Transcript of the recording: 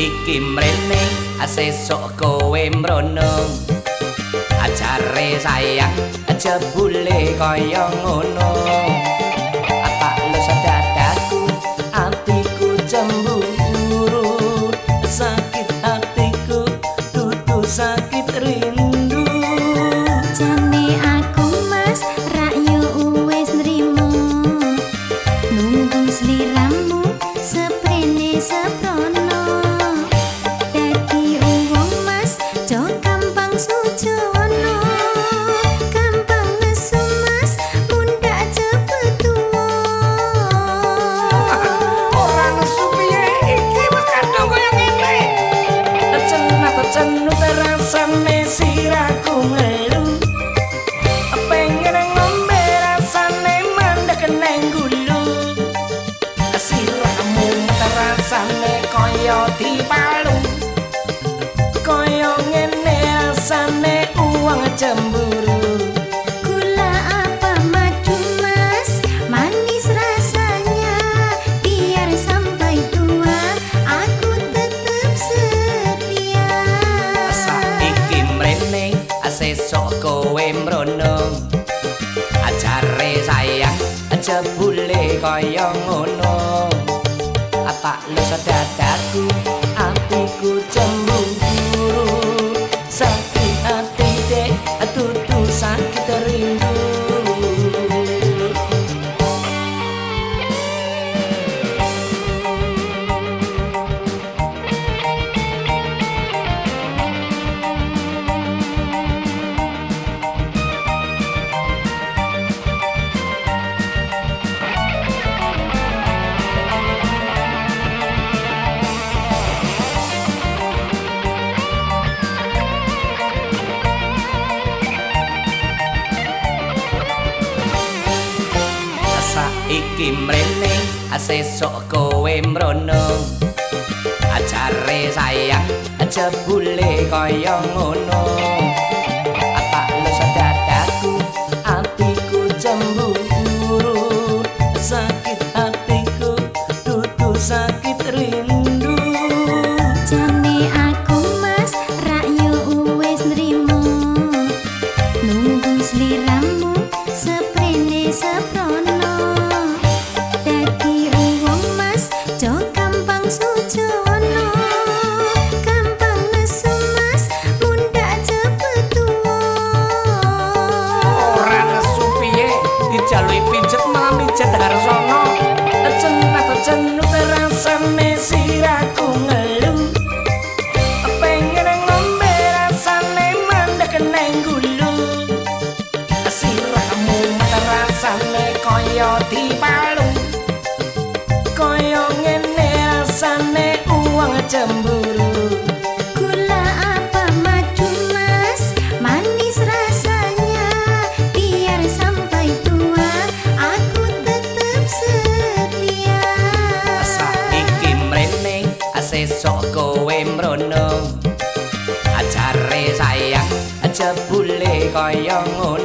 iki mrene sesuk kowe mrono. Ajare sayang jebule kaya ngono. Apa lu sadadaku atiku cemburu. Sakit hatiku tutu sakit rindu. Jane aku mas rakyo wis nrimo. Nunggu sliramu seprene mrono ajare sayang jebule kaya ngono. Apa lu sadadaku saiki mrene sesuk kowe mrono. Ajare sayang jebule kaya ngono cemburu. Gula apa madu mas? Manis rasanya Biar sampai tua. Aku tetap setia. Saiki mrene sesuk kowe mrono. Ajare sayang jebule kaya ngono